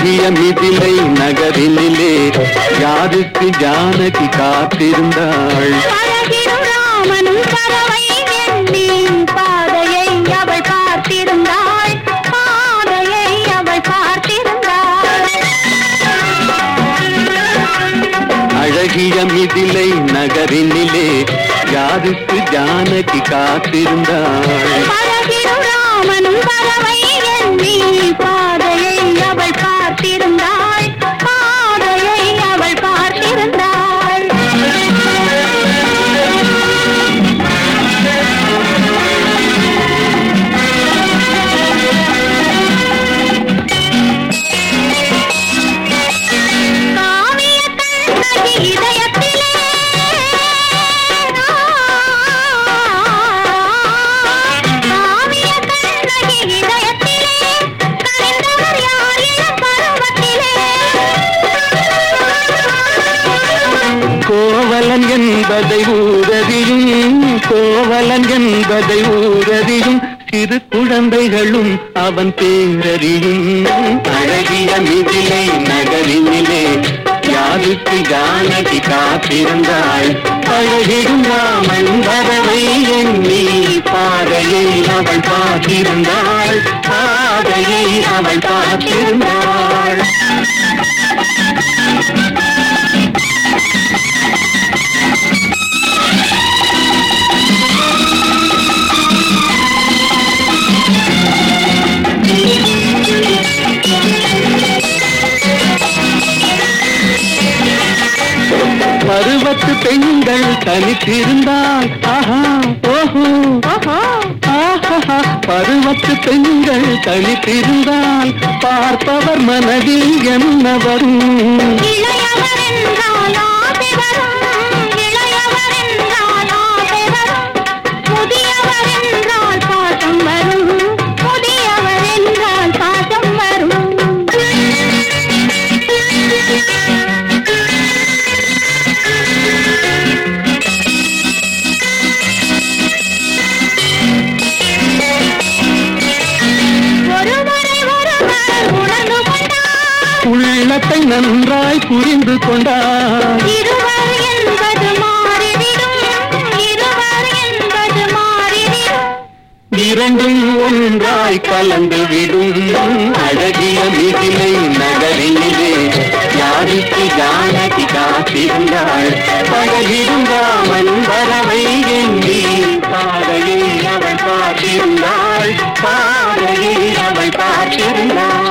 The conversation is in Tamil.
அழகிய மிதிலை நகரினிலே யாருக்கு ஜானகி காத்திருந்தாள்? ராமனும் பறவை பாதையை அவள் பார்த்திருந்தாள். பாதையை அவள் பார்த்திருந்தாள். அழகிய மிதிலை நகரினிலே யாருக்கு ஜானகி காத்திருந்தாள்? ராமனும் பறவை பாதையை என்பதை ஊரதியும் கோவலன் என்பதை ஊரதியும் சிறு குழந்தைகளும் அவன் பேரறியும். அழகிய மிதிலை நகரினிலே யாருக்கு ஜானகி காத்திருந்தாள்? அழகிடும் ராமன் வரவை எண்ணி பாதையை அவள் பார்த்திருந்தாள் பாதையை அவள் பார்த்திருந்தாள் பெண்கள் தனித்திருந்தால் ஆஹா ஓஹோ. ஆஹா. பருவத்து பெண்கள் தனித்திருந்தால் பார்ப்பவர் மனதில் என்ன வரும்? உள்ளத்தை நன்றாய் புரிந்து கொண்டார் இரண்டும் ஒன்றாய் கலந்து விடும். அழகிய மிதிலை நகரினிலே யாருக்கு ஜானகி காத்திருந்தாள்? பழகிடும் ராமன் வரவை எண்ணி பாதையை அவள் பார்த்திருந்தாள் பாதையை அவள் பார்த்திருந்தாள்